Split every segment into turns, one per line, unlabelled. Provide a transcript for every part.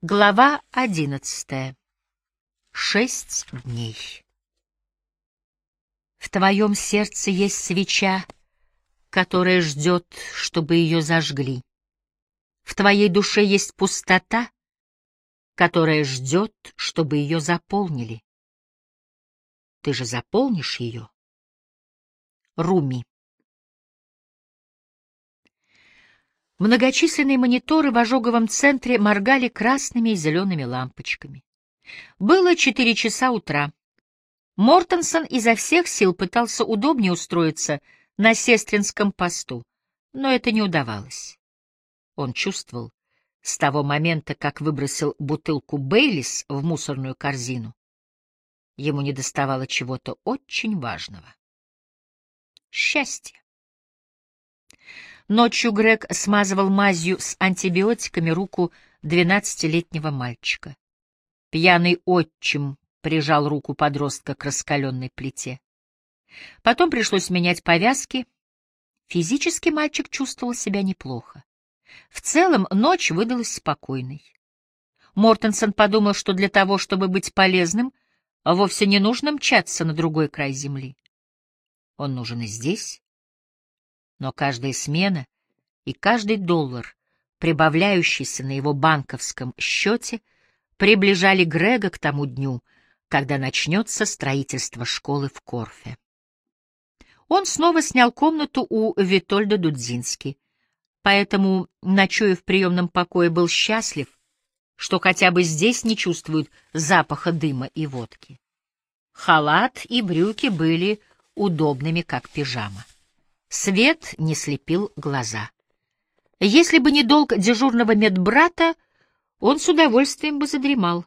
Глава одиннадцатая. Шесть дней. В твоем сердце есть свеча, которая ждет, чтобы ее зажгли. В твоей душе есть пустота, которая ждет, чтобы ее заполнили. Ты же заполнишь ее. Руми. Многочисленные мониторы в ожоговом центре моргали красными и зелеными лампочками. Было четыре часа утра. Мортенсон изо всех сил пытался удобнее устроиться на сестринском посту, но это не удавалось. Он чувствовал, с того момента, как выбросил бутылку Бейлис в мусорную корзину, ему недоставало чего-то очень важного. Счастье. Ночью Грег смазывал мазью с антибиотиками руку двенадцатилетнего мальчика. Пьяный отчим прижал руку подростка к раскаленной плите. Потом пришлось менять повязки. Физически мальчик чувствовал себя неплохо. В целом ночь выдалась спокойной. Мортенсон подумал, что для того, чтобы быть полезным, вовсе не нужно мчаться на другой край земли. Он нужен и здесь, но каждая смена и каждый доллар, прибавляющийся на его банковском счете, приближали Грега к тому дню, когда начнется строительство школы в Корфе. Он снова снял комнату у Витольда Дудзински, поэтому, ночуя в приемном покое, был счастлив, что хотя бы здесь не чувствуют запаха дыма и водки. Халат и брюки были удобными, как пижама. Свет не слепил глаза. Если бы не долг дежурного медбрата, он с удовольствием бы задремал.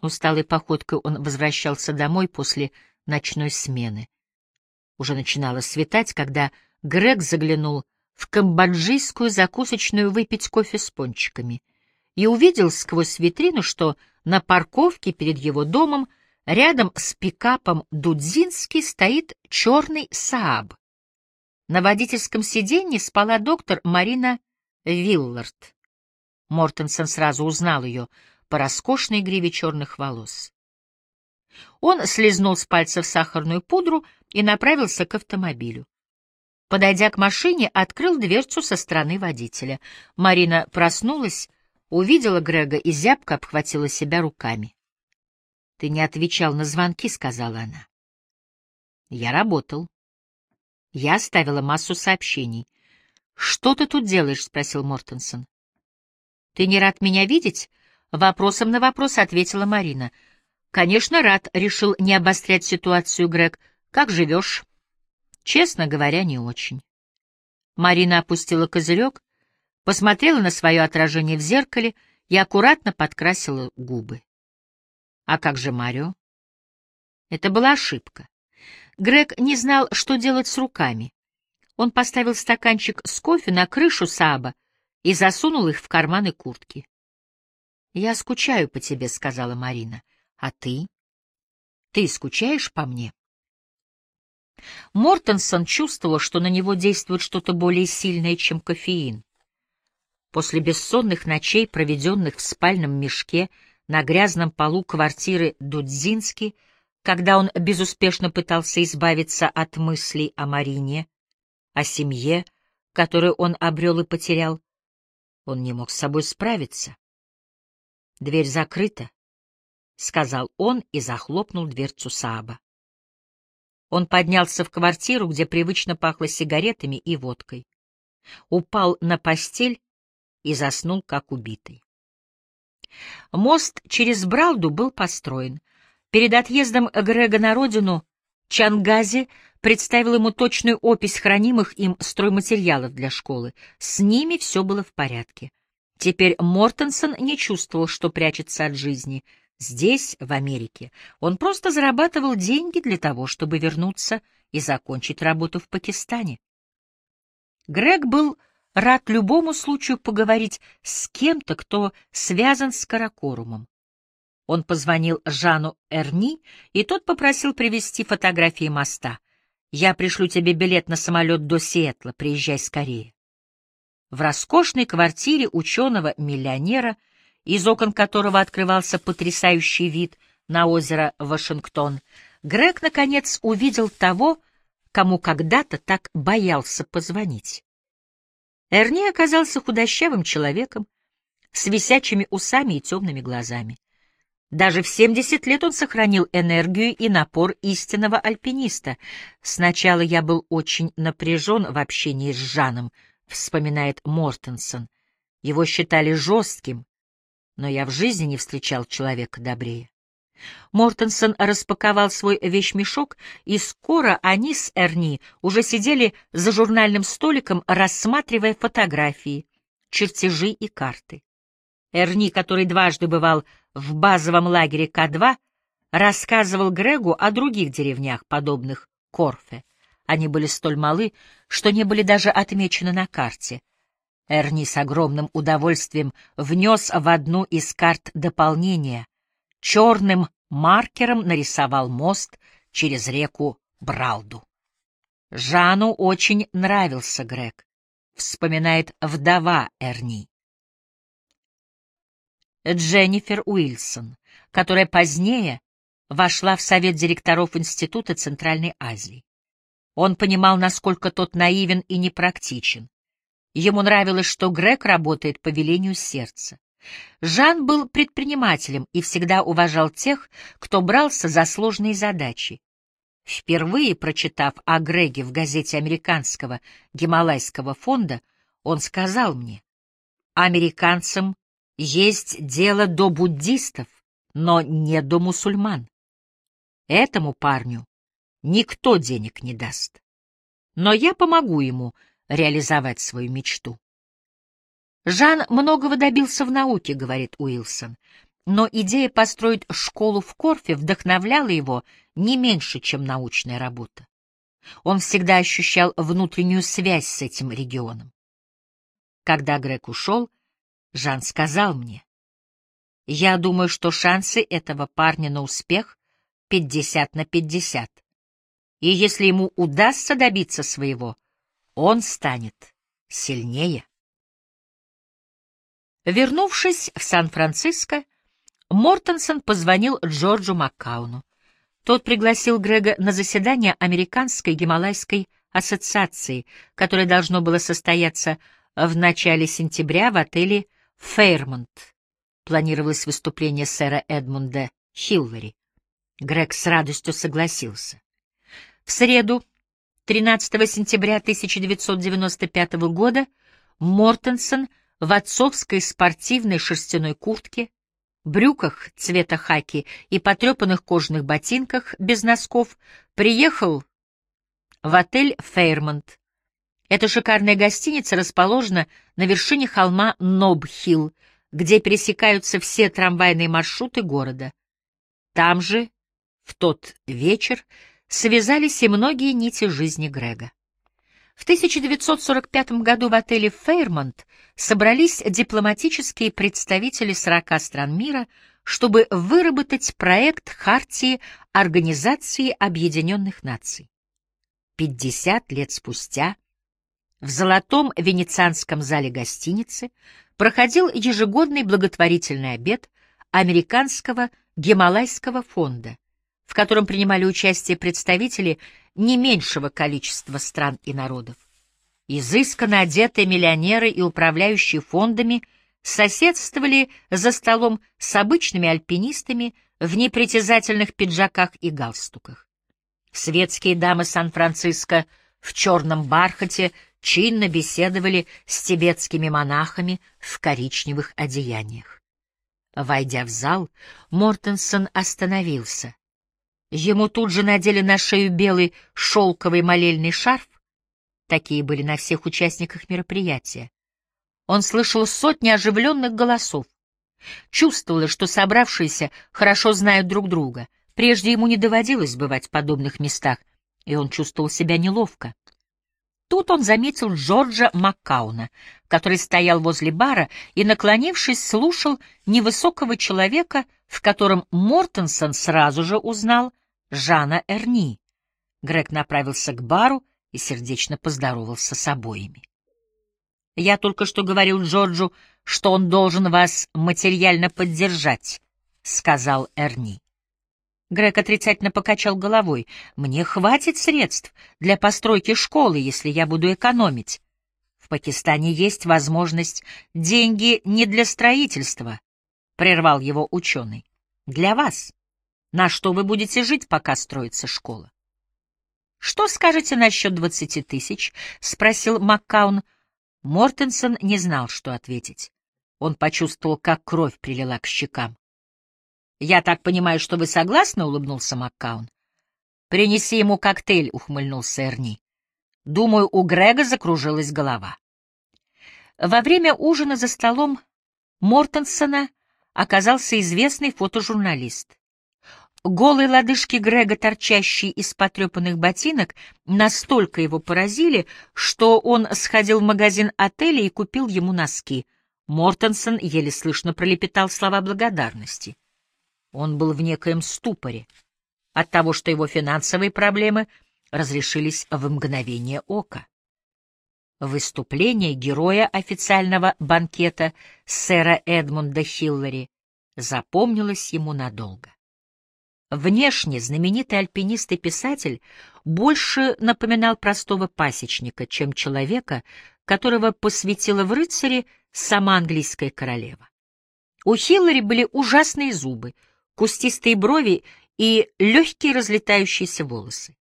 Усталой походкой он возвращался домой после ночной смены. Уже начинало светать, когда Грег заглянул в камбоджийскую закусочную выпить кофе с пончиками и увидел сквозь витрину, что на парковке перед его домом рядом с пикапом Дудзинский стоит черный Сааб. На водительском сиденье спала доктор Марина Виллард. Мортенсон сразу узнал ее по роскошной гриве черных волос. Он слезнул с пальцев сахарную пудру и направился к автомобилю. Подойдя к машине, открыл дверцу со стороны водителя. Марина проснулась, увидела Грега и зябко обхватила себя руками. — Ты не отвечал на звонки, — сказала она. — Я работал. Я оставила массу сообщений. «Что ты тут делаешь?» — спросил Мортенсон. «Ты не рад меня видеть?» — вопросом на вопрос ответила Марина. «Конечно, рад», — решил не обострять ситуацию Грег. «Как живешь?» «Честно говоря, не очень». Марина опустила козырек, посмотрела на свое отражение в зеркале и аккуратно подкрасила губы. «А как же Марио?» Это была ошибка. Грег не знал, что делать с руками. Он поставил стаканчик с кофе на крышу Сааба и засунул их в карманы куртки. «Я скучаю по тебе», — сказала Марина. «А ты? Ты скучаешь по мне?» Мортенсон чувствовал, что на него действует что-то более сильное, чем кофеин. После бессонных ночей, проведенных в спальном мешке на грязном полу квартиры Дудзински, когда он безуспешно пытался избавиться от мыслей о Марине, о семье, которую он обрел и потерял, он не мог с собой справиться. «Дверь закрыта», — сказал он и захлопнул дверцу Сааба. Он поднялся в квартиру, где привычно пахло сигаретами и водкой, упал на постель и заснул, как убитый. Мост через Бралду был построен — Перед отъездом Грега на родину Чангази представил ему точную опись хранимых им стройматериалов для школы. С ними все было в порядке. Теперь Мортенсон не чувствовал, что прячется от жизни. Здесь, в Америке, он просто зарабатывал деньги для того, чтобы вернуться и закончить работу в Пакистане. Грег был рад любому случаю поговорить с кем-то, кто связан с Каракорумом. Он позвонил Жану Эрни, и тот попросил привезти фотографии моста. «Я пришлю тебе билет на самолет до Сиэтла, приезжай скорее». В роскошной квартире ученого-миллионера из окон которого открывался потрясающий вид на озеро Вашингтон, Грег, наконец, увидел того, кому когда-то так боялся позвонить. Эрни оказался худощавым человеком, с висячими усами и темными глазами. Даже в 70 лет он сохранил энергию и напор истинного альпиниста. Сначала я был очень напряжен в общении с Жаном, вспоминает Мортенсон. Его считали жестким, но я в жизни не встречал человека добрее. Мортенсон распаковал свой вещмешок, и скоро они с Эрни уже сидели за журнальным столиком, рассматривая фотографии, чертежи и карты. Эрни, который дважды бывал в базовом лагере К-2, рассказывал Грегу о других деревнях, подобных Корфе. Они были столь малы, что не были даже отмечены на карте. Эрни с огромным удовольствием внес в одну из карт дополнение. Черным маркером нарисовал мост через реку Бралду. Жану очень нравился Грег, вспоминает вдова Эрни. Дженнифер Уилсон, которая позднее вошла в совет директоров Института Центральной Азии. Он понимал, насколько тот наивен и непрактичен. Ему нравилось, что Грег работает по велению сердца. Жан был предпринимателем и всегда уважал тех, кто брался за сложные задачи. Впервые прочитав о Греге в газете американского Гималайского фонда, он сказал мне, «Американцам есть дело до буддистов, но не до мусульман. Этому парню никто денег не даст. Но я помогу ему реализовать свою мечту. Жан многого добился в науке, говорит Уилсон, но идея построить школу в Корфе вдохновляла его не меньше, чем научная работа. Он всегда ощущал внутреннюю связь с этим регионом. Когда Грег ушел, Жан сказал мне. Я думаю, что шансы этого парня на успех 50 на 50. И если ему удастся добиться своего, он станет сильнее. Вернувшись в Сан-Франциско, Мортенсон позвонил Джорджу Маккауну. Тот пригласил Грега на заседание Американской Гималайской ассоциации, которое должно было состояться в начале сентября в отеле Фейрмонт. Планировалось выступление сэра Эдмунда Хилвери. Грег с радостью согласился. В среду, 13 сентября 1995 года, Мортенсон в отцовской спортивной шерстяной куртке, брюках цвета хаки и потрепанных кожаных ботинках без носков приехал в отель «Фейрмонт», эта шикарная гостиница расположена на вершине холма Ноб-Хилл, где пересекаются все трамвайные маршруты города. Там же, в тот вечер, связались и многие нити жизни Грега. В 1945 году в отеле «Фейрмонт» собрались дипломатические представители 40 стран мира, чтобы выработать проект Хартии Организации Объединенных Наций. 50 лет спустя в золотом венецианском зале гостиницы проходил ежегодный благотворительный обед Американского Гималайского фонда, в котором принимали участие представители не меньшего количества стран и народов. Изысканно одетые миллионеры и управляющие фондами соседствовали за столом с обычными альпинистами в непритязательных пиджаках и галстуках. Светские дамы Сан-Франциско в черном бархате чинно беседовали с тибетскими монахами в коричневых одеяниях. Войдя в зал, Мортенсон остановился. Ему тут же надели на шею белый шелковый молельный шарф. Такие были на всех участниках мероприятия. Он слышал сотни оживленных голосов. Чувствовал, что собравшиеся хорошо знают друг друга. Прежде ему не доводилось бывать в подобных местах, и он чувствовал себя неловко. Тут он заметил Джорджа Маккауна, который стоял возле бара и, наклонившись, слушал невысокого человека, в котором Мортенсон сразу же узнал Жана Эрни. Грег направился к бару и сердечно поздоровался с обоими. Я только что говорил Джорджу, что он должен вас материально поддержать, — сказал Эрни. Грег отрицательно покачал головой. «Мне хватит средств для постройки школы, если я буду экономить. В Пакистане есть возможность. Деньги не для строительства», — прервал его ученый. «Для вас. На что вы будете жить, пока строится школа?» «Что скажете насчет двадцати тысяч?» — спросил Маккаун. Мортенсон не знал, что ответить. Он почувствовал, как кровь прилила к щекам. «Я так понимаю, что вы согласны?» — улыбнулся Маккаун. «Принеси ему коктейль», — ухмыльнулся Эрни. Думаю, у Грега закружилась голова. Во время ужина за столом Мортенсона оказался известный фотожурналист. Голые лодыжки Грега, торчащие из потрепанных ботинок, настолько его поразили, что он сходил в магазин отеля и купил ему носки. Мортенсон еле слышно пролепетал слова благодарности. Он был в некоем ступоре от того, что его финансовые проблемы разрешились в мгновение ока. Выступление героя официального банкета сэра Эдмунда Хиллари запомнилось ему надолго. Внешне знаменитый альпинист и писатель больше напоминал простого пасечника, чем человека, которого посвятила в рыцаре сама английская королева. У Хиллари были ужасные зубы — кустистые брови и легкие разлетающиеся волосы.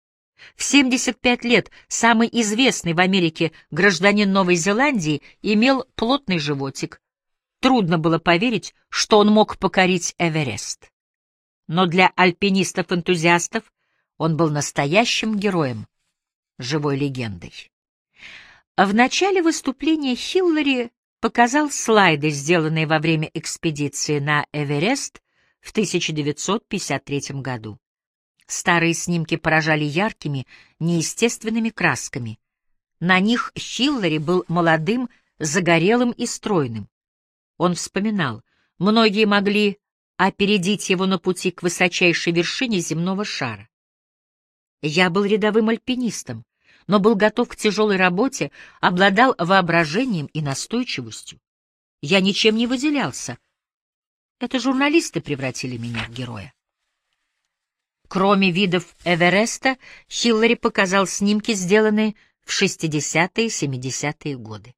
В 75 лет самый известный в Америке гражданин Новой Зеландии имел плотный животик. Трудно было поверить, что он мог покорить Эверест. Но для альпинистов-энтузиастов он был настоящим героем, живой легендой. В начале выступления Хиллари показал слайды, сделанные во время экспедиции на Эверест в 1953 году. Старые снимки поражали яркими, неестественными красками. На них Хиллари был молодым, загорелым и стройным. Он вспоминал, многие могли опередить его на пути к высочайшей вершине земного шара. Я был рядовым альпинистом, но был готов к тяжелой работе, обладал воображением и настойчивостью. Я ничем не выделялся, это журналисты превратили меня в героя. Кроме видов Эвереста, Хиллари показал снимки, сделанные в 60-е и 70-е годы.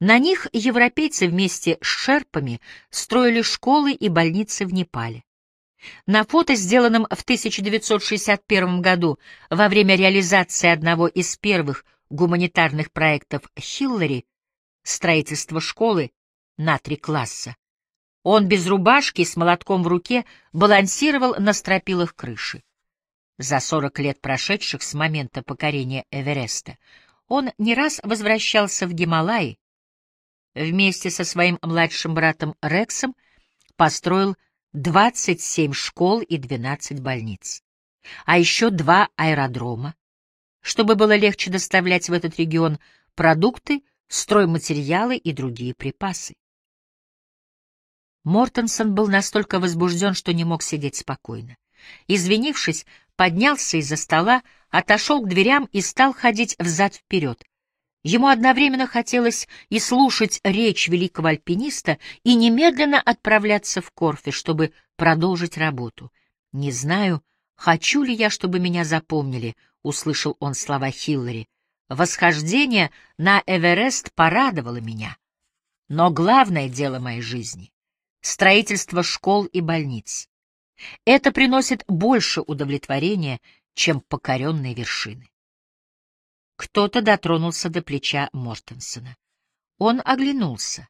На них европейцы вместе с шерпами строили школы и больницы в Непале. На фото, сделанном в 1961 году во время реализации одного из первых гуманитарных проектов Хиллари, строительство школы на три класса, он без рубашки с молотком в руке балансировал на стропилах крыши. За сорок лет, прошедших с момента покорения Эвереста, он не раз возвращался в Гималаи. Вместе со своим младшим братом Рексом построил 27 школ и 12 больниц, а еще два аэродрома, чтобы было легче доставлять в этот регион продукты, стройматериалы и другие припасы. Мортенсон был настолько возбужден, что не мог сидеть спокойно. Извинившись, поднялся из-за стола, отошел к дверям и стал ходить взад-вперед. Ему одновременно хотелось и слушать речь великого альпиниста, и немедленно отправляться в Корфе, чтобы продолжить работу. «Не знаю, хочу ли я, чтобы меня запомнили», — услышал он слова Хиллари. «Восхождение на Эверест порадовало меня. Но главное дело моей жизни строительство школ и больниц. Это приносит больше удовлетворения, чем покоренные вершины. Кто-то дотронулся до плеча Мортенсона. Он оглянулся.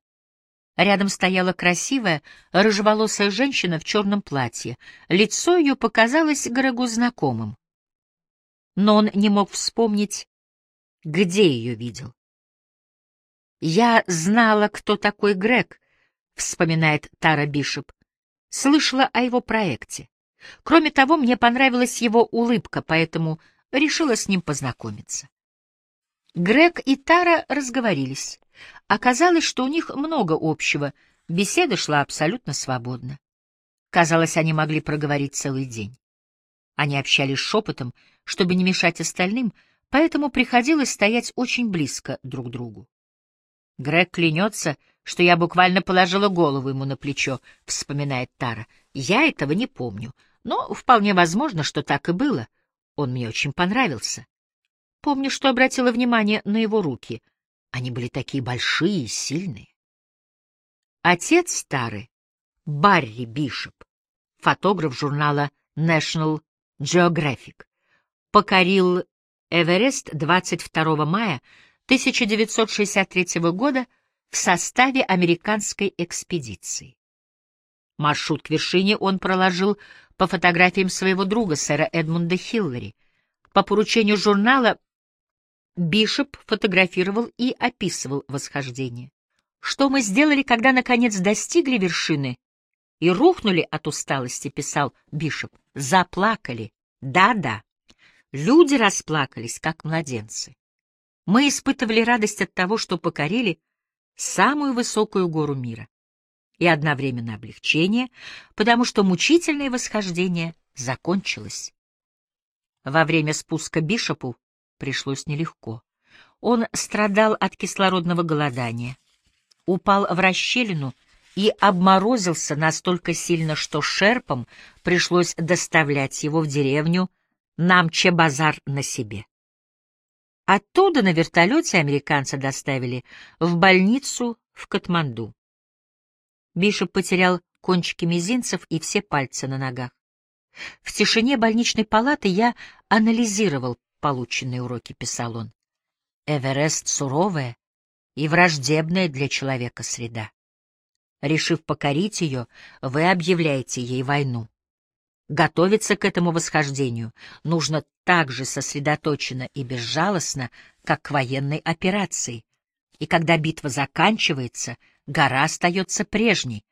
Рядом стояла красивая, рыжеволосая женщина в черном платье. Лицо ее показалось Грегу знакомым. Но он не мог вспомнить, где ее видел. Я знала, кто такой Грег, — вспоминает Тара Бишоп, — слышала о его проекте. Кроме того, мне понравилась его улыбка, поэтому решила с ним познакомиться. Грег и Тара разговорились. Оказалось, что у них много общего, беседа шла абсолютно свободно. Казалось, они могли проговорить целый день. Они общались шепотом, чтобы не мешать остальным, поэтому приходилось стоять очень близко друг к другу. Грег клянется, что я буквально положила голову ему на плечо, — вспоминает Тара. Я этого не помню, но вполне возможно, что так и было. Он мне очень понравился. Помню, что обратила внимание на его руки. Они были такие большие и сильные. Отец Тары, Барри Бишоп, фотограф журнала National Geographic, покорил Эверест 22 мая 1963 года в составе американской экспедиции. Маршрут к вершине он проложил по фотографиям своего друга, сэра Эдмунда Хиллари. По поручению журнала Бишоп фотографировал и описывал восхождение. Что мы сделали, когда наконец достигли вершины и рухнули от усталости, писал Бишоп. Заплакали. Да-да. Люди расплакались, как младенцы. Мы испытывали радость от того, что покорили самую высокую гору мира, и одновременно облегчение, потому что мучительное восхождение закончилось. Во время спуска Бишопу пришлось нелегко. Он страдал от кислородного голодания, упал в расщелину и обморозился настолько сильно, что шерпам пришлось доставлять его в деревню Намче-базар на себе. Оттуда на вертолете американца доставили в больницу в Катманду. Бишоп потерял кончики мизинцев и все пальцы на ногах. В тишине больничной палаты я анализировал полученные уроки, писал он. Эверест — суровая и враждебная для человека среда. Решив покорить ее, вы объявляете ей войну. Готовиться к этому восхождению нужно так же сосредоточенно и безжалостно, как к военной операции. И когда битва заканчивается, гора остается прежней.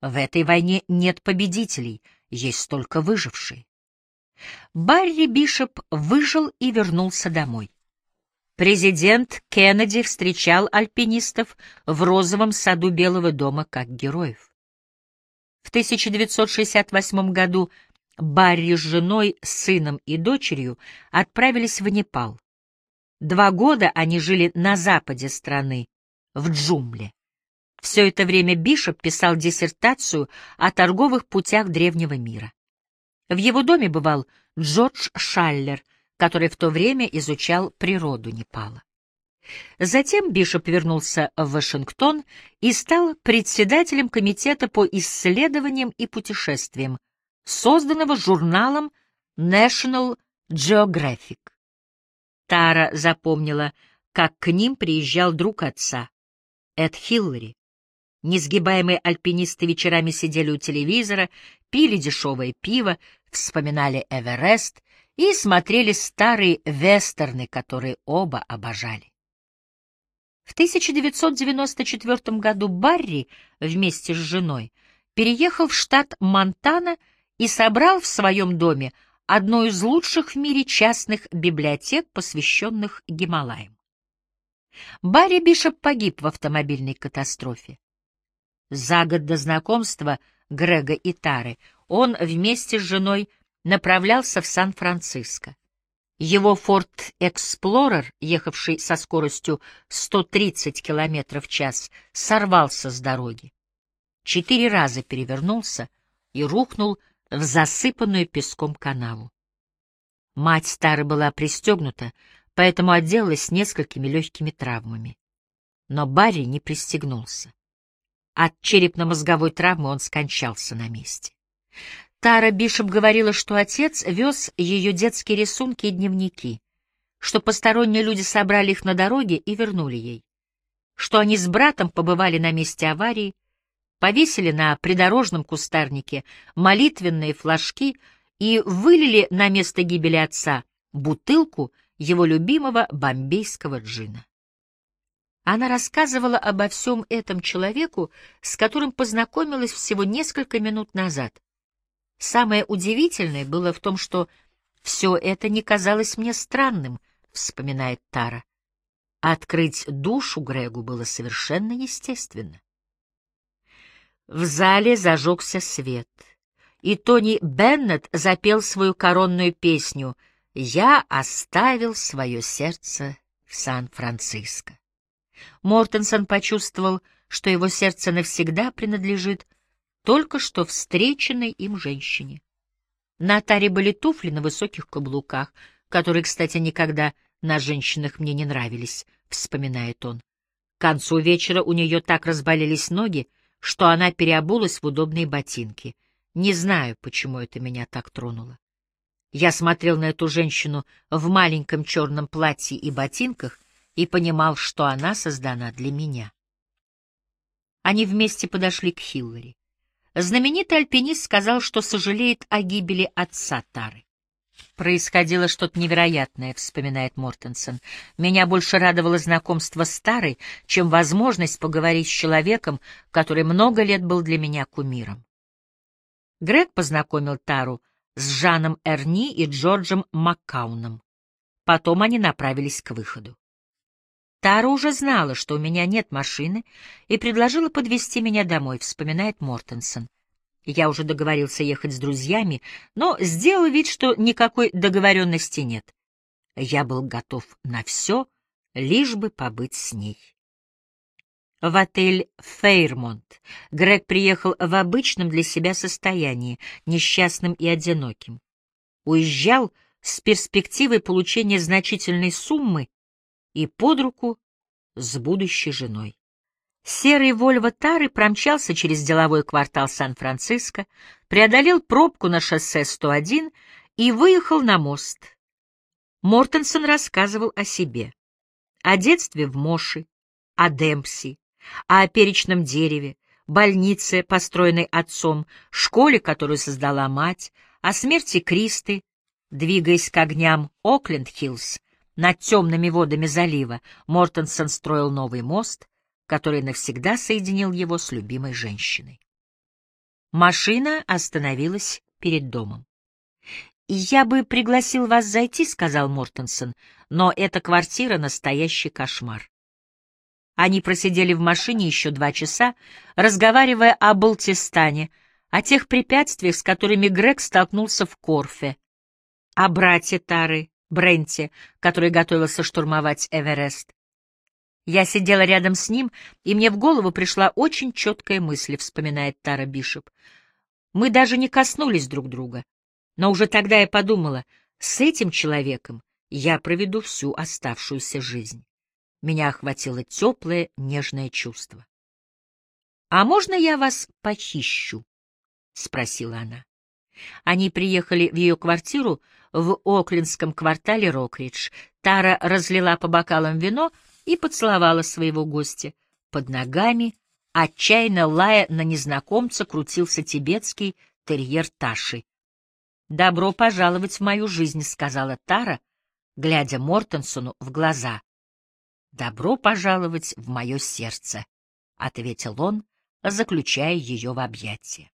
В этой войне нет победителей, есть только выжившие. Барри Бишоп выжил и вернулся домой. Президент Кеннеди встречал альпинистов в розовом саду Белого дома как героев. В 1968 году Барри с женой, сыном и дочерью отправились в Непал. Два года они жили на западе страны, в джумле. Все это время Бишоп писал диссертацию о торговых путях древнего мира. В его доме бывал Джордж Шаллер, который в то время изучал природу Непала. Затем Бишоп вернулся в Вашингтон и стал председателем комитета по исследованиям и путешествиям, созданного журналом National Geographic. Тара запомнила, как к ним приезжал друг отца, Эд Хиллари. Несгибаемые альпинисты вечерами сидели у телевизора, пили дешевое пиво, вспоминали Эверест и смотрели старые вестерны, которые оба обожали. В 1994 году Барри вместе с женой переехал в штат Монтана и собрал в своем доме одну из лучших в мире частных библиотек, посвященных Гималаям. Барри Бишоп погиб в автомобильной катастрофе. За год до знакомства Грега и Тары он вместе с женой направлялся в Сан-Франциско. Его Ford Explorer, ехавший со скоростью 130 км в час, сорвался с дороги. Четыре раза перевернулся и рухнул в засыпанную песком канаву. Мать Стары была пристегнута, поэтому отделалась несколькими легкими травмами. Но Барри не пристегнулся. От черепно-мозговой травмы он скончался на месте. Тара Бишоп говорила, что отец вез ее детские рисунки и дневники, что посторонние люди собрали их на дороге и вернули ей, что они с братом побывали на месте аварии, повесили на придорожном кустарнике молитвенные флажки и вылили на место гибели отца бутылку его любимого бомбейского джина. Она рассказывала обо всем этом человеку, с которым познакомилась всего несколько минут назад. Самое удивительное было в том, что все это не казалось мне странным, вспоминает Тара. Открыть душу Грегу было совершенно естественно. В зале зажегся свет, и Тони Беннет запел свою коронную песню «Я оставил свое сердце в Сан-Франциско». Мортенсон почувствовал, что его сердце навсегда принадлежит только что встреченной им женщине. На таре были туфли на высоких каблуках, которые, кстати, никогда на женщинах мне не нравились, — вспоминает он. К концу вечера у нее так разболелись ноги, что она переобулась в удобные ботинки. Не знаю, почему это меня так тронуло. Я смотрел на эту женщину в маленьком черном платье и ботинках и понимал, что она создана для меня. Они вместе подошли к Хиллари. Знаменитый альпинист сказал, что сожалеет о гибели отца Тары. Происходило что-то невероятное, вспоминает Мортенсон. Меня больше радовало знакомство с Тарой, чем возможность поговорить с человеком, который много лет был для меня кумиром. Грег познакомил Тару с Жаном Эрни и Джорджем Маккауном. Потом они направились к выходу. Тара уже знала, что у меня нет машины, и предложила подвезти меня домой, вспоминает Мортенсон. Я уже договорился ехать с друзьями, но сделал вид, что никакой договоренности нет. Я был готов на все, лишь бы побыть с ней. В отель «Фейрмонт» Грег приехал в обычном для себя состоянии, несчастным и одиноким. Уезжал с перспективой получения значительной суммы и под руку с будущей женой. Серый Вольво Тары промчался через деловой квартал Сан-Франциско, преодолел пробку на шоссе 101 и выехал на мост. Мортенсон рассказывал о себе, о детстве в Моши, о Демпси, о перечном дереве, больнице, построенной отцом, школе, которую создала мать, о смерти Кристы, двигаясь к огням Окленд-Хиллз, над темными водами залива, Мортенсон строил новый мост — который навсегда соединил его с любимой женщиной. Машина остановилась перед домом. «Я бы пригласил вас зайти», — сказал Мортенсон, — «но эта квартира — настоящий кошмар». Они просидели в машине еще два часа, разговаривая о Балтистане, о тех препятствиях, с которыми Грег столкнулся в Корфе, о брате Тары, Бренте, который готовился штурмовать Эверест, я сидела рядом с ним, и мне в голову пришла очень четкая мысль, вспоминает Тара Бишоп. Мы даже не коснулись друг друга. Но уже тогда я подумала, с этим человеком я проведу всю оставшуюся жизнь. Меня охватило теплое, нежное чувство. — А можно я вас похищу? — спросила она. Они приехали в ее квартиру в Оклинском квартале Рокридж. Тара разлила по бокалам вино — и поцеловала своего гостя. Под ногами, отчаянно лая на незнакомца, крутился тибетский терьер Таши. «Добро пожаловать в мою жизнь», — сказала Тара, глядя Мортенсону в глаза. «Добро пожаловать в мое сердце», — ответил он, заключая ее в объятия.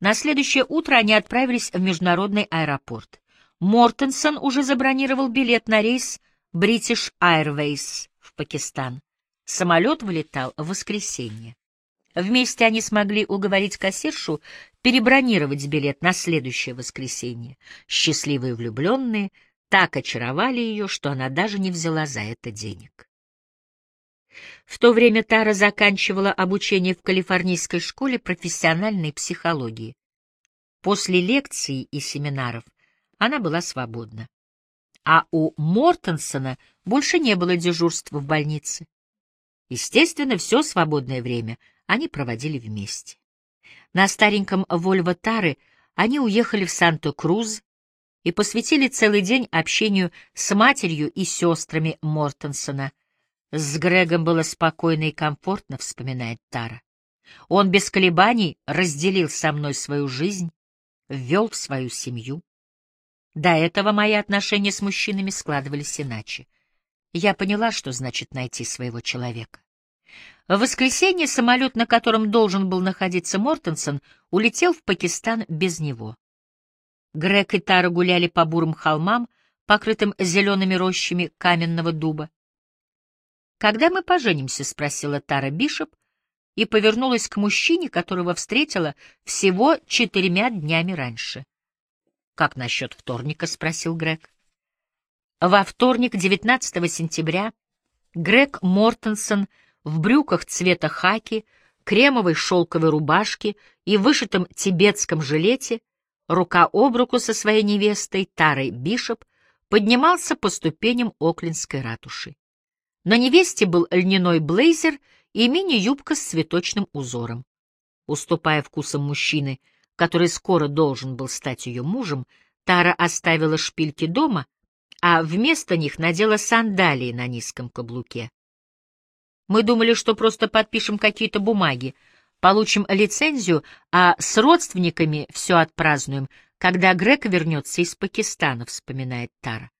На следующее утро они отправились в международный аэропорт. Мортенсон уже забронировал билет на рейс British Airways в Пакистан. Самолет вылетал в воскресенье. Вместе они смогли уговорить кассиршу перебронировать билет на следующее воскресенье. Счастливые влюбленные так очаровали ее, что она даже не взяла за это денег. В то время Тара заканчивала обучение в Калифорнийской школе профессиональной психологии. После лекций и семинаров она была свободна а у Мортенсона больше не было дежурств в больнице. Естественно, все свободное время они проводили вместе. На стареньком Вольво Тары они уехали в Санта-Круз и посвятили целый день общению с матерью и сестрами Мортенсона. С Грегом было спокойно и комфортно, вспоминает Тара. Он без колебаний разделил со мной свою жизнь, ввел в свою семью. До этого мои отношения с мужчинами складывались иначе. Я поняла, что значит найти своего человека. В воскресенье самолет, на котором должен был находиться Мортенсон, улетел в Пакистан без него. Грег и Тара гуляли по бурым холмам, покрытым зелеными рощами каменного дуба. «Когда мы поженимся?» — спросила Тара Бишоп и повернулась к мужчине, которого встретила всего четырьмя днями раньше. «Как насчет вторника?» — спросил Грег. Во вторник, 19 сентября, Грег Мортенсон в брюках цвета хаки, кремовой шелковой рубашке и вышитом тибетском жилете, рука об руку со своей невестой Тарой Бишоп, поднимался по ступеням Оклинской ратуши. На невесте был льняной блейзер и мини-юбка с цветочным узором. Уступая вкусам мужчины, который скоро должен был стать ее мужем, Тара оставила шпильки дома, а вместо них надела сандалии на низком каблуке. Мы думали, что просто подпишем какие-то бумаги, получим лицензию, а с родственниками все отпразднуем, когда Грек вернется из Пакистана, вспоминает Тара.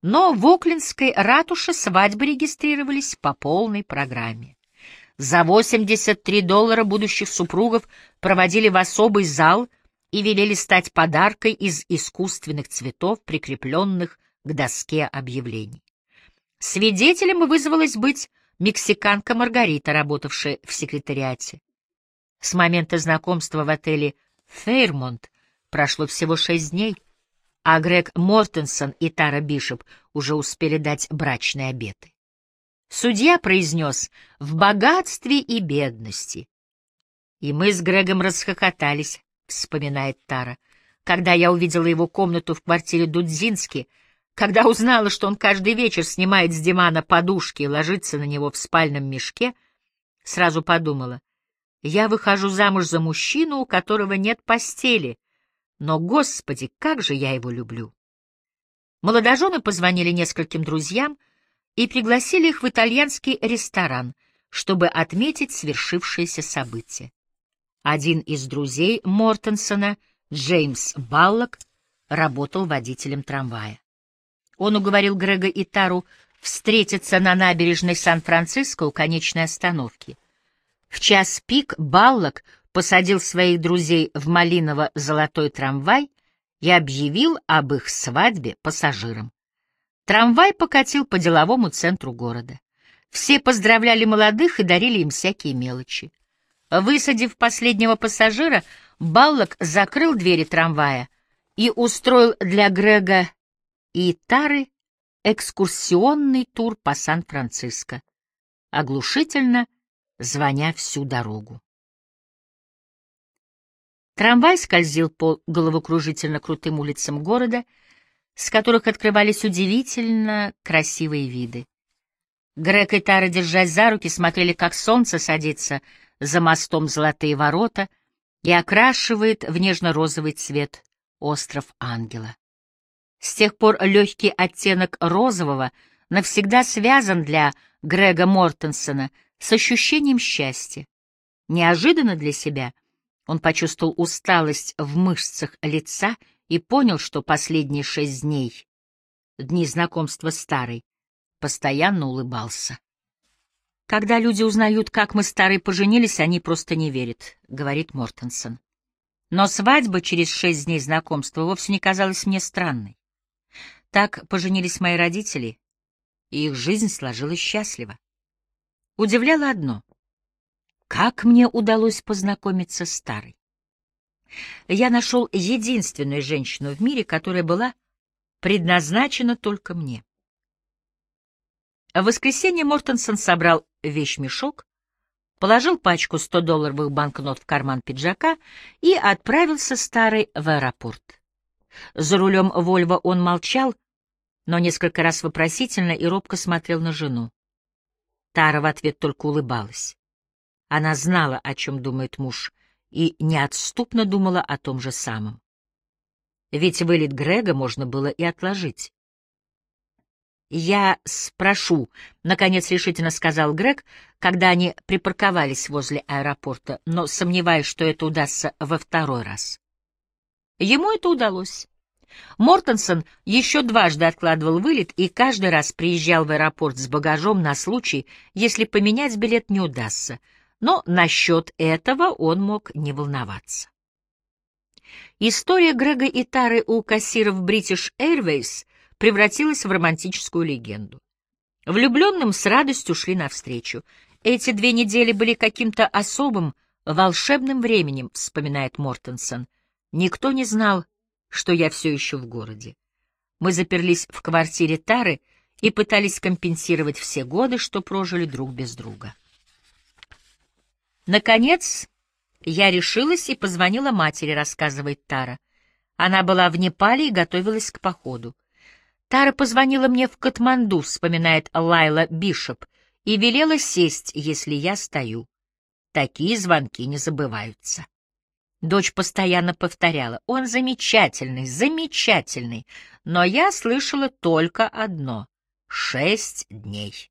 Но в Оклинской ратуше свадьбы регистрировались по полной программе. За 83 доллара будущих супругов проводили в особый зал и велели стать подаркой из искусственных цветов, прикрепленных к доске объявлений. Свидетелем вызвалась быть мексиканка Маргарита, работавшая в секретариате. С момента знакомства в отеле «Фейрмонт» прошло всего шесть дней, а Грег Мортенсон и Тара Бишоп уже успели дать брачные обеты. Судья произнес «в богатстве и бедности». И мы с Грегом расхохотались, вспоминает Тара, когда я увидела его комнату в квартире Дудзински — когда узнала, что он каждый вечер снимает с Димана подушки и ложится на него в спальном мешке, сразу подумала, я выхожу замуж за мужчину, у которого нет постели, но, господи, как же я его люблю. Молодожены позвонили нескольким друзьям и пригласили их в итальянский ресторан, чтобы отметить свершившееся событие. Один из друзей Мортенсона, Джеймс Баллок, работал водителем трамвая. Он уговорил Грега и Тару встретиться на набережной Сан-Франциско у конечной остановки. В час пик Баллок посадил своих друзей в малиново-золотой трамвай и объявил об их свадьбе пассажирам. Трамвай покатил по деловому центру города. Все поздравляли молодых и дарили им всякие мелочи. Высадив последнего пассажира, Баллок закрыл двери трамвая и устроил для Грега и Тары экскурсионный тур по Сан-Франциско, оглушительно звоня всю дорогу. Трамвай скользил по головокружительно крутым улицам города, с которых открывались удивительно красивые виды. Грег и Тара, держась за руки, смотрели, как солнце садится за мостом Золотые ворота и окрашивает в нежно-розовый цвет остров Ангела. С тех пор легкий оттенок розового навсегда связан для Грега Мортенсона с ощущением счастья. Неожиданно для себя он почувствовал усталость в мышцах лица и понял, что последние шесть дней, дни знакомства старой, постоянно улыбался. «Когда люди узнают, как мы старые поженились, они просто не верят», — говорит Мортенсон. Но свадьба через шесть дней знакомства вовсе не казалась мне странной. Так поженились мои родители, и их жизнь сложилась счастливо. Удивляло одно — как мне удалось познакомиться с старой? Я нашел единственную женщину в мире, которая была предназначена только мне. В воскресенье Мортенсон собрал вещмешок, положил пачку 100-долларовых банкнот в карман пиджака и отправился старой в аэропорт. За рулем Вольво он молчал, но несколько раз вопросительно и робко смотрел на жену. Тара в ответ только улыбалась. Она знала, о чем думает муж, и неотступно думала о том же самом. Ведь вылет Грега можно было и отложить. «Я спрошу», — наконец решительно сказал Грег, когда они припарковались возле аэропорта, но сомневаюсь, что это удастся во второй раз. Ему это удалось. Мортенсон еще дважды откладывал вылет и каждый раз приезжал в аэропорт с багажом на случай, если поменять билет не удастся, но насчет этого он мог не волноваться. История Грега и Тары у кассиров British Airways превратилась в романтическую легенду. Влюбленным с радостью шли навстречу. Эти две недели были каким-то особым, волшебным временем, вспоминает Мортенсон. Никто не знал, что я все еще в городе. Мы заперлись в квартире Тары и пытались компенсировать все годы, что прожили друг без друга. Наконец, я решилась и позвонила матери, рассказывает Тара. Она была в Непале и готовилась к походу. Тара позвонила мне в Катманду, вспоминает Лайла Бишоп, и велела сесть, если я стою. Такие звонки не забываются. Дочь постоянно повторяла, он замечательный, замечательный, но я слышала только одно — шесть дней.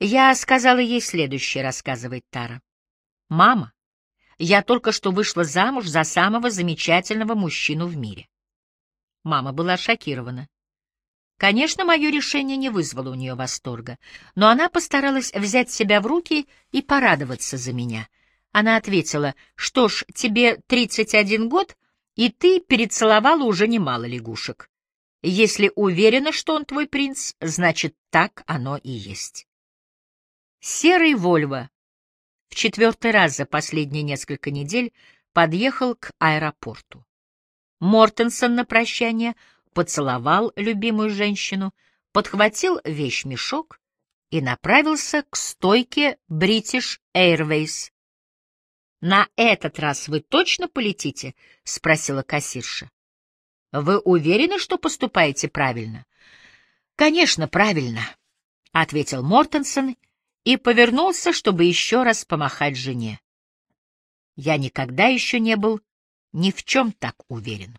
Я сказала ей следующее, рассказывает Тара. «Мама, я только что вышла замуж за самого замечательного мужчину в мире». Мама была шокирована. Конечно, мое решение не вызвало у нее восторга, но она постаралась взять себя в руки и порадоваться за меня. Она ответила, что ж, тебе 31 год, и ты перецеловала уже немало лягушек. Если уверена, что он твой принц, значит, так оно и есть. Серый Вольво в четвертый раз за последние несколько недель подъехал к аэропорту. Мортенсон на прощание — поцеловал любимую женщину, подхватил вещмешок и направился к стойке British Airways. «На этот раз вы точно полетите?» — спросила кассирша. «Вы уверены, что поступаете правильно?» «Конечно, правильно», — ответил Мортенсон и повернулся, чтобы еще раз помахать жене. «Я никогда еще не был ни в чем так уверен».